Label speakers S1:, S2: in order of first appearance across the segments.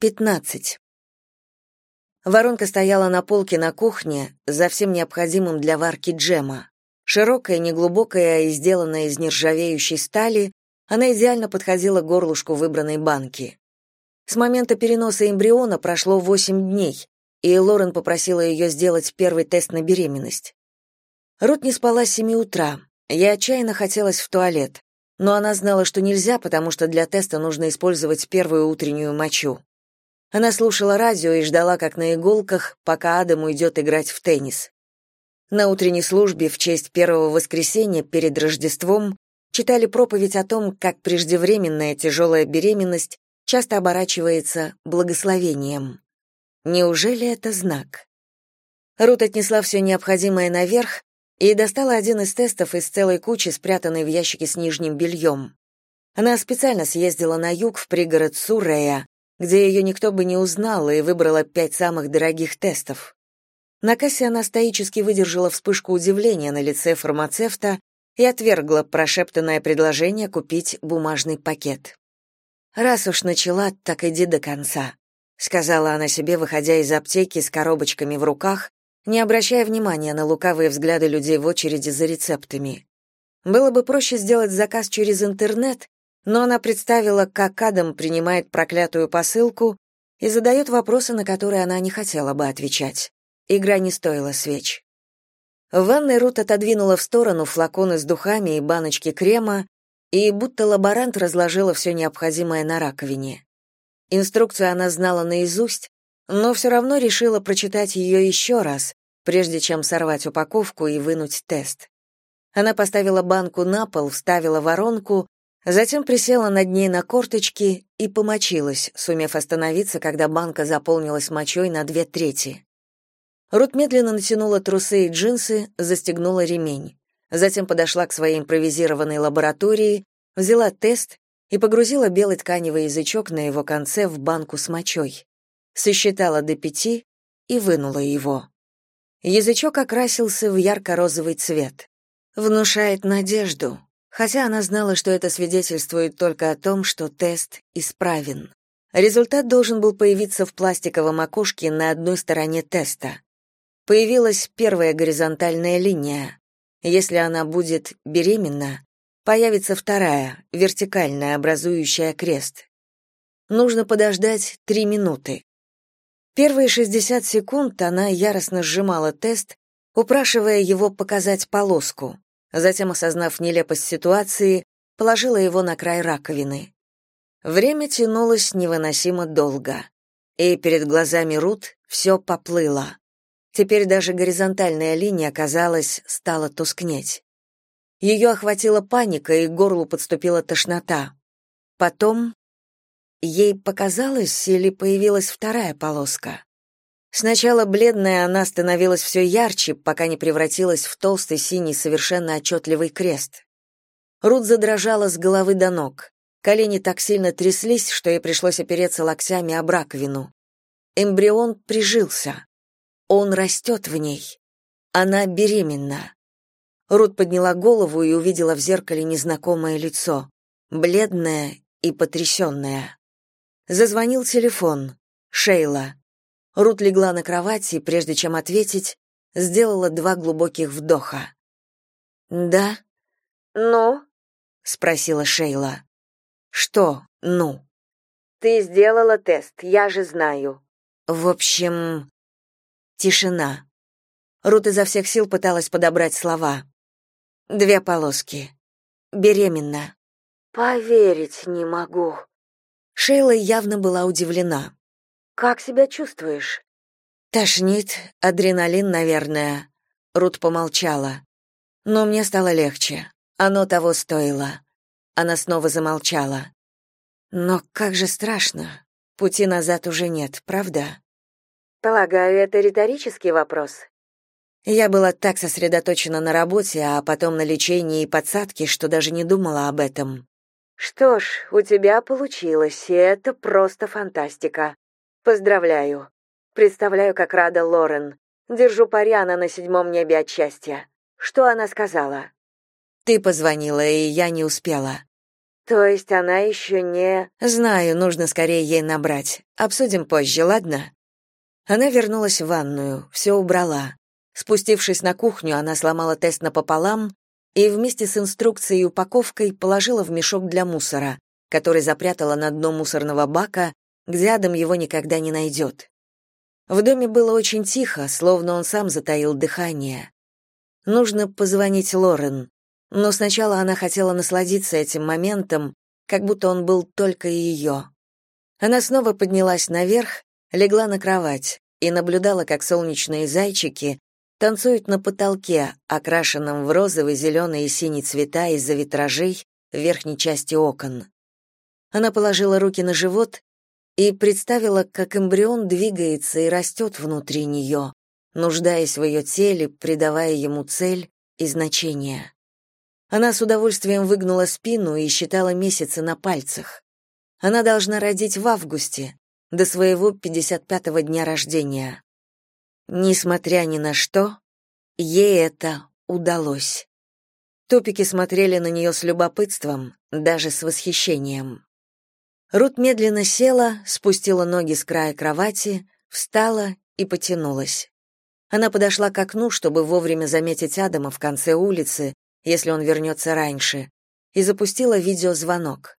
S1: 15. Воронка стояла на полке на кухне за всем необходимым для варки джема. Широкая, неглубокая и сделанная из нержавеющей стали, она идеально подходила горлышку выбранной банки. С момента переноса эмбриона прошло 8 дней, и Лорен попросила ее сделать первый тест на беременность. Рут не спала с 7 утра. Ей отчаянно хотелось в туалет, но она знала, что нельзя, потому что для теста нужно использовать первую утреннюю мочу. Она слушала радио и ждала, как на иголках, пока Адам уйдет играть в теннис. На утренней службе в честь первого воскресенья перед Рождеством читали проповедь о том, как преждевременная тяжелая беременность часто оборачивается благословением. Неужели это знак? Рут отнесла все необходимое наверх и достала один из тестов из целой кучи, спрятанной в ящике с нижним бельем. Она специально съездила на юг в пригород Суррея, где ее никто бы не узнал, и выбрала пять самых дорогих тестов. На кассе она стоически выдержала вспышку удивления на лице фармацевта и отвергла прошептанное предложение купить бумажный пакет. «Раз уж начала, так иди до конца», — сказала она себе, выходя из аптеки с коробочками в руках, не обращая внимания на лукавые взгляды людей в очереди за рецептами. Было бы проще сделать заказ через интернет, но она представила, как Адам принимает проклятую посылку и задает вопросы, на которые она не хотела бы отвечать. Игра не стоила свеч. В ванной Рут отодвинула в сторону флаконы с духами и баночки крема, и будто лаборант разложила все необходимое на раковине. Инструкцию она знала наизусть, но все равно решила прочитать ее еще раз, прежде чем сорвать упаковку и вынуть тест. Она поставила банку на пол, вставила воронку, затем присела над ней на корточки и помочилась, сумев остановиться, когда банка заполнилась мочой на две трети. Рут медленно натянула трусы и джинсы, застегнула ремень. Затем подошла к своей импровизированной лаборатории, взяла тест и погрузила белый тканевый язычок на его конце в банку с мочой. Сосчитала до пяти и вынула его. Язычок окрасился в ярко-розовый цвет. Внушает надежду, хотя она знала, что это свидетельствует только о том, что тест исправен. Результат должен был появиться в пластиковом окошке на одной стороне теста. Появилась первая горизонтальная линия. Если она будет беременна, появится вторая, вертикальная, образующая крест. Нужно подождать три минуты. Первые 60 секунд она яростно сжимала тест, упрашивая его показать полоску. Затем, осознав нелепость ситуации, положила его на край раковины. Время тянулось невыносимо долго, и перед глазами Рут все поплыло. Теперь даже горизонтальная линия, казалось, стала тускнеть. Ее охватила паника, и к горлу подступила тошнота. Потом ей показалось или появилась вторая полоска. Сначала бледная она становилась все ярче, пока не превратилась в толстый синий совершенно отчетливый крест. Рут задрожала с головы до ног. Колени так сильно тряслись, что ей пришлось опереться локтями об раковину. Эмбрион прижился. Он растет в ней. Она беременна. Рут подняла голову и увидела в зеркале незнакомое лицо, бледное и потрясенное. Зазвонил телефон. Шейла. Рут легла на кровати и, прежде чем ответить, сделала два глубоких вдоха. «Да?»
S2: «Ну?»
S1: — спросила Шейла. «Что «ну»?»
S2: «Ты сделала тест, я же знаю».
S1: «В общем...» Тишина. Рут изо всех сил пыталась подобрать слова. Две полоски. Беременна.
S2: Поверить не могу.
S1: Шейла явно была удивлена.
S2: Как себя чувствуешь?
S1: Тошнит, адреналин, наверное. Рут помолчала. Но мне стало легче. Оно того стоило. Она снова замолчала. Но как же страшно. Пути назад уже нет, правда?
S2: Полагаю, это риторический вопрос.
S1: Я была так сосредоточена на работе, а потом на лечении и подсадке, что даже не думала об этом.
S2: Что ж, у тебя получилось, и это просто фантастика. Поздравляю. Представляю, как рада Лорен. Держу пари, она на седьмом небе от счастья. Что она сказала?
S1: Ты позвонила, и я не успела.
S2: То есть она еще не...
S1: Знаю, нужно скорее ей набрать. Обсудим позже, ладно? Она вернулась в ванную, все убрала. Спустившись на кухню, она сломала тест напополам и вместе с инструкцией и упаковкой положила в мешок для мусора, который запрятала на дно мусорного бака, где Адам его никогда не найдет. В доме было очень тихо, словно он сам затаил дыхание. Нужно позвонить Лорен, но сначала она хотела насладиться этим моментом, как будто он был только ее. Она снова поднялась наверх, легла на кровать и наблюдала, как солнечные зайчики танцуют на потолке, окрашенном в розовый, зеленый и синий цвета из-за витражей в верхней части окон. Она положила руки на живот и представила, как эмбрион двигается и растет внутри нее, нуждаясь в ее теле, придавая ему цель и значение. Она с удовольствием выгнула спину и считала месяцы на пальцах. Она должна родить в августе, до своего 55-го дня рождения. Несмотря ни на что, ей это удалось. Топики смотрели на нее с любопытством, даже с восхищением. Рут медленно села, спустила ноги с края кровати, встала и потянулась. Она подошла к окну, чтобы вовремя заметить Адама в конце улицы, если он вернется раньше, и запустила видеозвонок.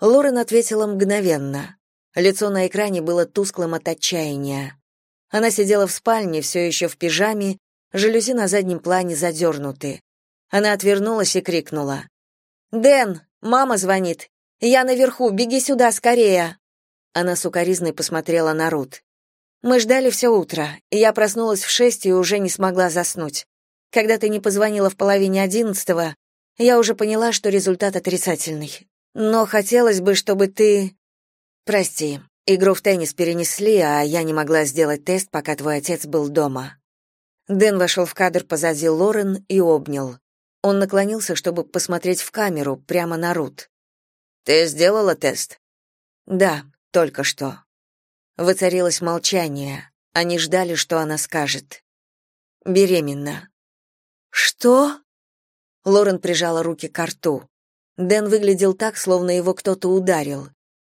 S1: Лорен ответила мгновенно. Лицо на экране было тусклым от отчаяния. Она сидела в спальне, все еще в пижаме, жалюзи на заднем плане задернуты. Она отвернулась и крикнула. «Дэн, мама звонит. Я наверху, беги сюда скорее!» Она сукоризной посмотрела на Рут. «Мы ждали все утро, и я проснулась в шесть и уже не смогла заснуть. Когда ты не позвонила в половине одиннадцатого, я уже поняла, что результат отрицательный. Но хотелось бы, чтобы ты... Прости, Игру в теннис перенесли, а я не могла сделать тест, пока твой отец был дома. Дэн вошел в кадр позади Лорен и обнял. Он наклонился, чтобы посмотреть в камеру, прямо на Рут. «Ты сделала тест?» «Да, только что». Воцарилось молчание. Они ждали, что она скажет. «Беременна». «Что?» Лорен прижала руки к рту. Дэн выглядел так, словно его кто-то ударил.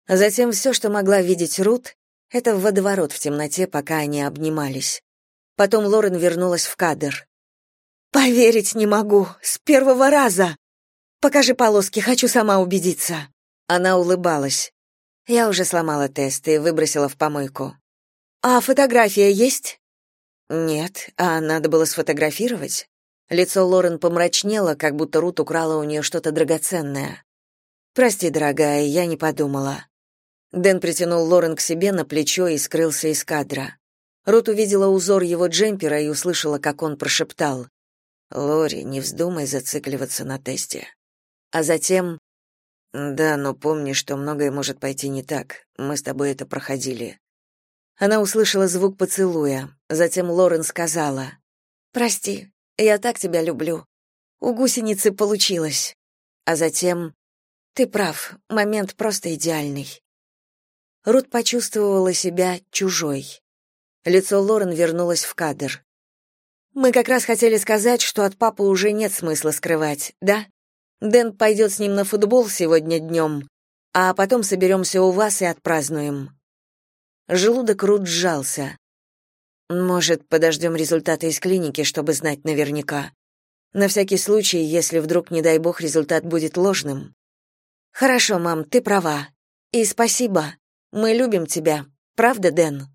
S1: Затем все, что могла видеть Рут, это водоворот в темноте, пока они обнимались. Потом Лорен вернулась в кадр. «Поверить не могу! С первого раза! Покажи полоски, хочу сама убедиться!» Она улыбалась. Я уже сломала тест и выбросила в помойку. «А фотография есть?» «Нет, а надо было сфотографировать». Лицо Лорен помрачнело, как будто Рут украла у нее что-то драгоценное. «Прости, дорогая, я не подумала». Дэн притянул Лорен к себе на плечо и скрылся из кадра. Рут увидела узор его джемпера и услышала, как он прошептал: "Лори, не вздумай зацикливаться на тесте". А затем: "Да, но помни, что многое может пойти не так. Мы с тобой это проходили". Она услышала звук поцелуя. Затем Лорен сказала: "Прости, я так тебя люблю. У гусеницы получилось". А затем: "Ты прав, момент просто идеальный". Рут почувствовала себя чужой. Лицо Лорен вернулось в кадр. Мы как раз хотели сказать, что от папы уже нет смысла скрывать, да? Дэн пойдет с ним на футбол сегодня днем, а потом соберемся у вас и отпразднуем. Желудок Рут сжался. Может, подождем результаты из клиники, чтобы знать наверняка. На всякий случай, если вдруг, не дай бог, результат будет ложным. Хорошо, мам, ты права. И спасибо. Мы любим тебя. Правда, Дэн?»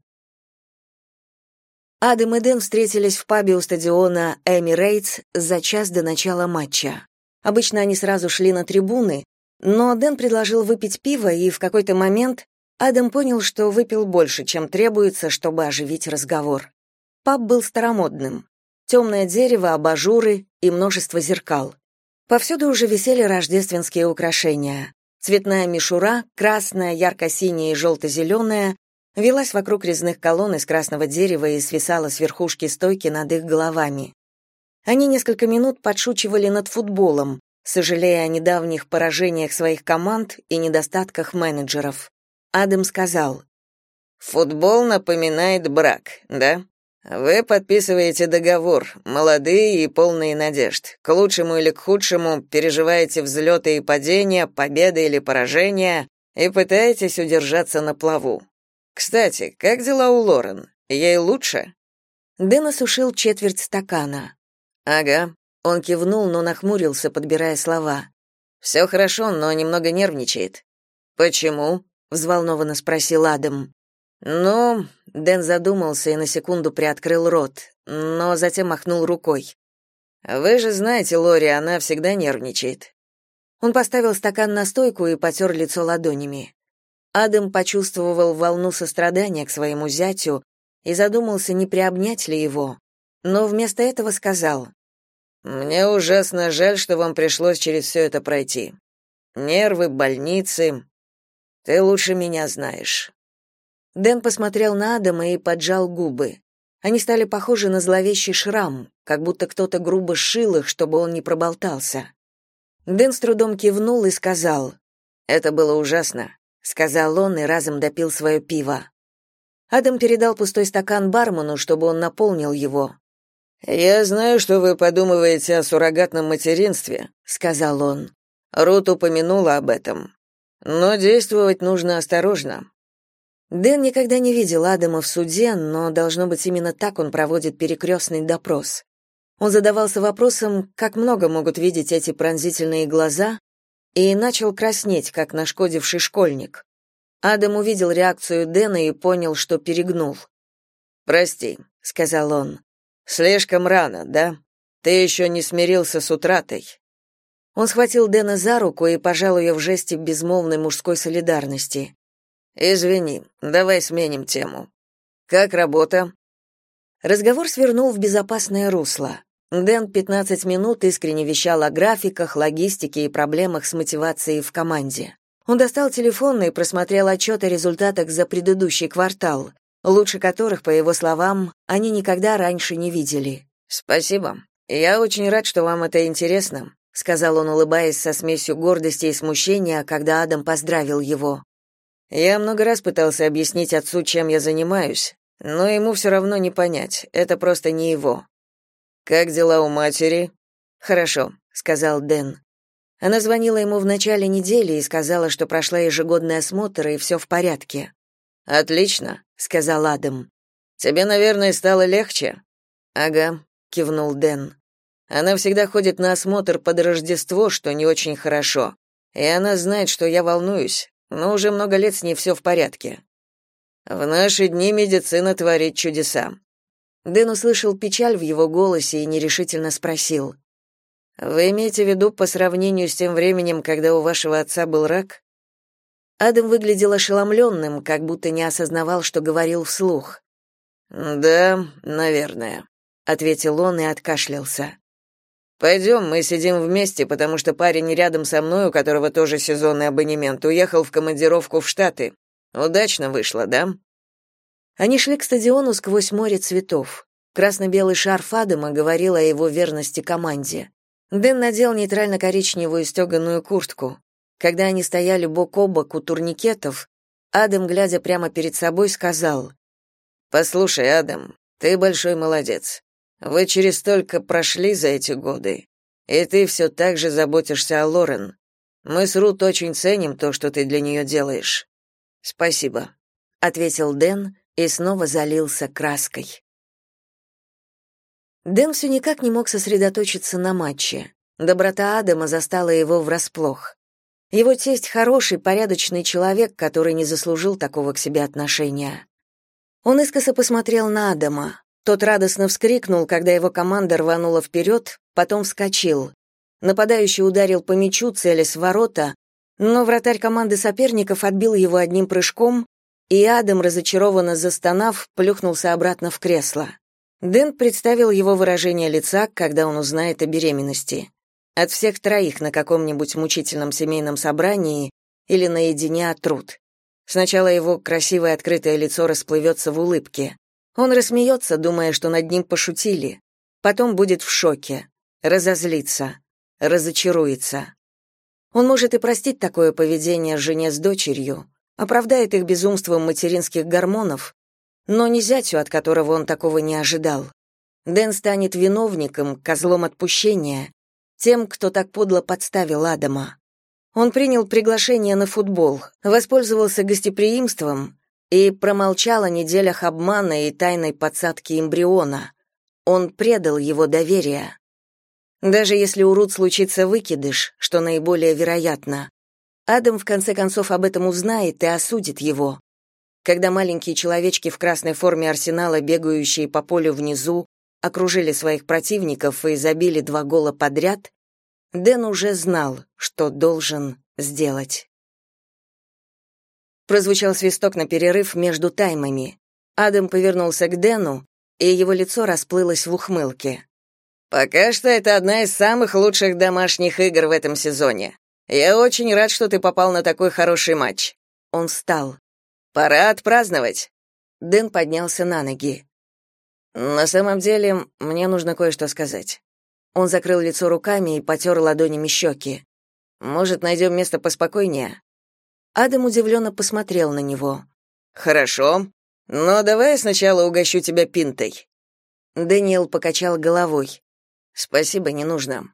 S1: Адам и Дэн встретились в пабе у стадиона Эмирейтс за час до начала матча. Обычно они сразу шли на трибуны, но Дэн предложил выпить пиво, и в какой-то момент Адам понял, что выпил больше, чем требуется, чтобы оживить разговор. Паб был старомодным. Темное дерево, абажуры и множество зеркал. Повсюду уже висели рождественские украшения. Цветная мишура, красная, ярко-синяя и желто-зеленая, велась вокруг резных колонн из красного дерева и свисала с верхушки стойки над их головами. Они несколько минут подшучивали над футболом, сожалея о недавних поражениях своих команд и недостатках менеджеров. Адам сказал, «Футбол напоминает брак, да?
S3: Вы подписываете договор, молодые и полные надежд. К лучшему или к худшему переживаете взлеты и падения, победы или поражения и пытаетесь удержаться на плаву. Кстати, как дела у Лорен? Ей лучше?
S1: Дэн осушил четверть стакана.
S3: Ага.
S1: Он кивнул, но нахмурился, подбирая слова.
S3: «Все хорошо, но немного нервничает. Почему? взволнованно спросил Адам.
S1: Ну, Дэн задумался и на секунду приоткрыл рот, но затем махнул рукой.
S3: Вы же знаете, Лори, она всегда нервничает.
S1: Он поставил стакан на стойку и потер лицо ладонями. Адам почувствовал волну сострадания к своему зятю и задумался, не приобнять ли его, но вместо этого сказал:
S3: "Мне ужасно жаль, что вам пришлось через все это пройти. Нервы, больницы. Ты лучше меня знаешь.
S1: Дэн посмотрел на Адама и поджал губы. Они стали похожи на зловещий шрам, как будто кто-то грубо сшил их, чтобы он не проболтался. Дэн с трудом кивнул и сказал: "Это было ужасно", сказал он и разом допил свое пиво. Адам передал пустой стакан бармену, чтобы он наполнил его.
S3: «Я знаю, что вы подумываете о суррогатном материнстве», — сказал он. Рут упомянула об этом. Но действовать нужно осторожно.
S1: Дэн никогда не видел Адама в суде, но должно быть именно так он проводит перекрестный допрос. Он задавался вопросом, как много могут видеть эти пронзительные глаза, и начал краснеть, как нашкодивший школьник. Адам увидел реакцию Дэна и понял, что перегнул.
S3: «Прости», — сказал он. «Слишком рано, да? Ты еще не смирился с утратой».
S1: Он схватил Дэна за руку и пожал ее в жесте безмолвной мужской солидарности.
S3: Извини, давай сменим тему. Как работа?
S1: Разговор свернул в безопасное русло. Дэн 15 минут искренне вещал о графиках, логистике и проблемах с мотивацией в команде. Он достал телефон и просмотрел отчет о результатах за предыдущий квартал, лучше которых, по его словам, они никогда раньше не видели.
S3: «Спасибо. Я очень рад, что вам это интересно», сказал он, улыбаясь со смесью гордости и смущения, когда Адам поздравил его. Я много раз пытался объяснить отцу, чем я занимаюсь, но ему все равно не понять. Это просто не его. Как дела у матери?
S1: Хорошо, сказал Дэн. Она звонила ему в начале недели и сказала, что прошла ежегодный осмотр и все в порядке.
S3: Отлично, сказал Адам. Тебе, наверное, стало легче.
S1: Ага, кивнул Дэн.
S3: Она всегда ходит на осмотр под Рождество, что не очень хорошо. И она знает, что я волнуюсь но уже много лет с ней все в порядке. В наши дни медицина творит чудеса.
S1: Дэн услышал печаль в его голосе и нерешительно спросил:
S3: "Вы имеете в виду по сравнению с тем временем, когда у вашего отца был рак?"
S1: Адам выглядел ошеломленным, как будто не осознавал, что говорил вслух.
S3: "Да, наверное", ответил он и откашлялся. Пойдем, мы сидим вместе, потому что парень рядом со мной, у которого тоже сезонный абонемент, уехал в командировку в Штаты. Удачно вышло, да?
S1: Они шли к стадиону сквозь море цветов. Красно-белый шарф Адама говорил о его верности команде. Дэн надел нейтрально-коричневую стеганую куртку. Когда они стояли бок о бок у турникетов, Адам, глядя прямо перед собой, сказал:
S3: "Послушай, Адам, ты большой молодец. Вы через столько прошли за эти годы, и ты все так же заботишься о Лорен. Мы с Рут очень ценим то, что ты для нее делаешь. Спасибо,
S1: ответил Дэн и снова залился краской. Дэн все никак не мог сосредоточиться на матче. Доброта Адама застала его врасплох. Его тесть хороший, порядочный человек, который не заслужил такого к себе отношения. Он искоса посмотрел на Адама. Тот радостно вскрикнул, когда его команда рванула вперед, потом вскочил. Нападающий ударил по мячу, целясь в ворота, но вратарь команды соперников отбил его одним прыжком, и Адам, разочарованно застонав, плюхнулся обратно в кресло. Дэн представил его выражение лица, когда он узнает о беременности. От всех троих на каком-нибудь мучительном семейном собрании или наедине от труд. Сначала его красивое открытое лицо расплывется в улыбке. Он рассмеется, думая, что над ним пошутили. Потом будет в шоке, разозлится, разочаруется. Он может и простить такое поведение жене с дочерью, оправдает их безумством материнских гормонов, но не зятю, от которого он такого не ожидал. Дэн станет виновником, козлом отпущения, тем, кто так подло подставил Адама. Он принял приглашение на футбол, воспользовался гостеприимством и промолчал о неделях обмана и тайной подсадки эмбриона. Он предал его доверие. Даже если у Рут случится выкидыш, что наиболее вероятно, Адам в конце концов об этом узнает и осудит его. Когда маленькие человечки в красной форме арсенала, бегающие по полю внизу, окружили своих противников и забили два гола подряд, Дэн уже знал, что должен сделать. Прозвучал свисток на перерыв между таймами. Адам повернулся к Дэну, и его лицо расплылось в ухмылке. «Пока что это одна из самых лучших домашних игр в этом сезоне. Я очень рад, что ты попал на такой хороший матч». Он встал. «Пора отпраздновать». Дэн поднялся на ноги. На самом деле, мне нужно кое-что сказать. Он закрыл лицо руками и потер ладонями щеки. Может, найдем место поспокойнее? Адам удивленно посмотрел на него. Хорошо. Но давай я сначала угощу тебя пинтой. Дэниел покачал головой. Спасибо, не нужно.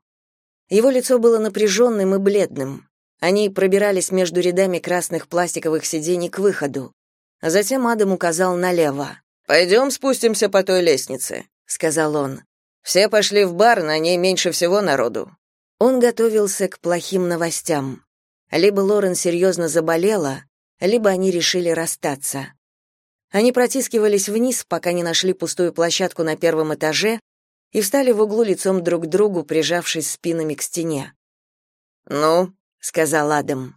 S1: Его лицо было напряженным и бледным. Они пробирались между рядами красных пластиковых сидений к выходу. Затем Адам указал налево. «Пойдем спустимся по той лестнице», — сказал он. «Все пошли в бар, на ней меньше всего народу». Он готовился к плохим новостям. Либо Лорен серьезно заболела, либо они решили расстаться. Они протискивались вниз, пока не нашли пустую площадку на первом этаже и встали в углу лицом друг к другу, прижавшись спинами к стене. «Ну», — сказал Адам.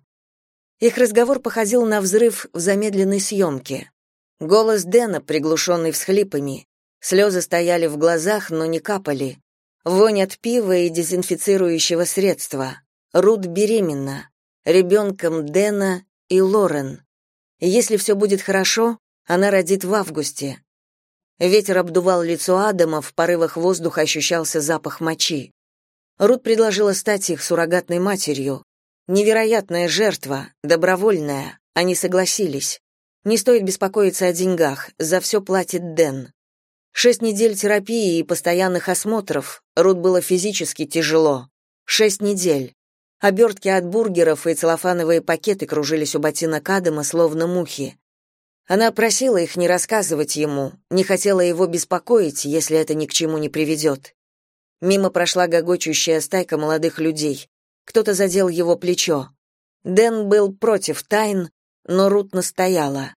S1: Их разговор походил на взрыв в замедленной съемке. Голос Дэна, приглушенный всхлипами. Слезы стояли в глазах, но не капали. Вонь от пива и дезинфицирующего средства. Рут беременна. Ребенком Дэна и Лорен. Если все будет хорошо, она родит в августе. Ветер обдувал лицо Адама, в порывах воздуха ощущался запах мочи. Рут предложила стать их суррогатной матерью. Невероятная жертва, добровольная. Они согласились. Не стоит беспокоиться о деньгах, за все платит Дэн. Шесть недель терапии и постоянных осмотров. Рут было физически тяжело. Шесть недель. Обертки от бургеров и целлофановые пакеты кружились у ботинок Адама, словно мухи. Она просила их не рассказывать ему, не хотела его беспокоить, если это ни к чему не приведет. Мимо прошла гогочущая стайка молодых людей. Кто-то задел его плечо. Дэн был против тайн, но Рут настояла.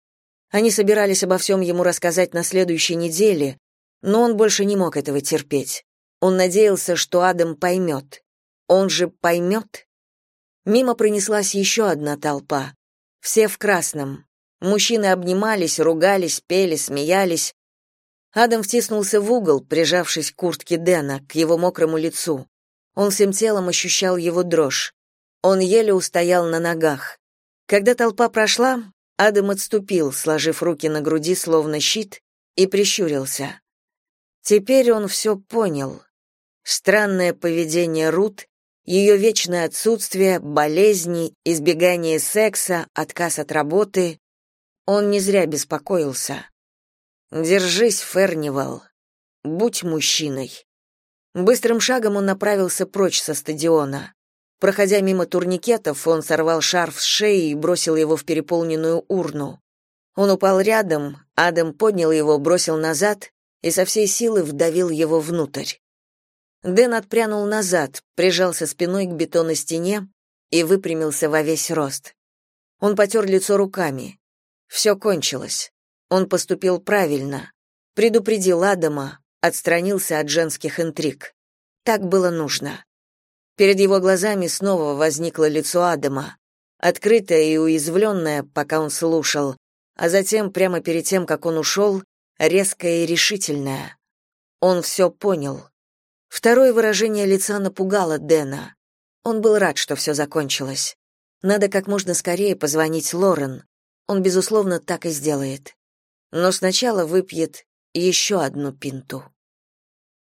S1: Они собирались обо всем ему рассказать на следующей неделе, но он больше не мог этого терпеть. Он надеялся, что Адам поймет. Он же поймет? Мимо пронеслась еще одна толпа. Все в красном. Мужчины обнимались, ругались, пели, смеялись. Адам втиснулся в угол, прижавшись к куртке Дэна, к его мокрому лицу. Он всем телом ощущал его дрожь. Он еле устоял на ногах. Когда толпа прошла, Адам отступил, сложив руки на груди словно щит, и прищурился. Теперь он все понял. Странное поведение Рут, ее вечное отсутствие, болезни, избегание секса, отказ от работы. Он не зря беспокоился. Держись, Фернивал. Будь мужчиной. Быстрым шагом он направился прочь со стадиона. Проходя мимо турникетов, он сорвал шарф с шеи и бросил его в переполненную урну. Он упал рядом, Адам поднял его, бросил назад и со всей силы вдавил его внутрь. Дэн отпрянул назад, прижался спиной к бетонной стене и выпрямился во весь рост. Он потер лицо руками. Все кончилось. Он поступил правильно. Предупредил Адама, отстранился от женских интриг. Так было нужно. Перед его глазами снова возникло лицо Адама, открытое и уязвленное, пока он слушал, а затем, прямо перед тем, как он ушел, резкое и решительное. Он все понял. Второе выражение лица напугало Дэна. Он был рад, что все закончилось. Надо как можно скорее позвонить Лорен. Он, безусловно, так и сделает. Но сначала выпьет еще одну пинту.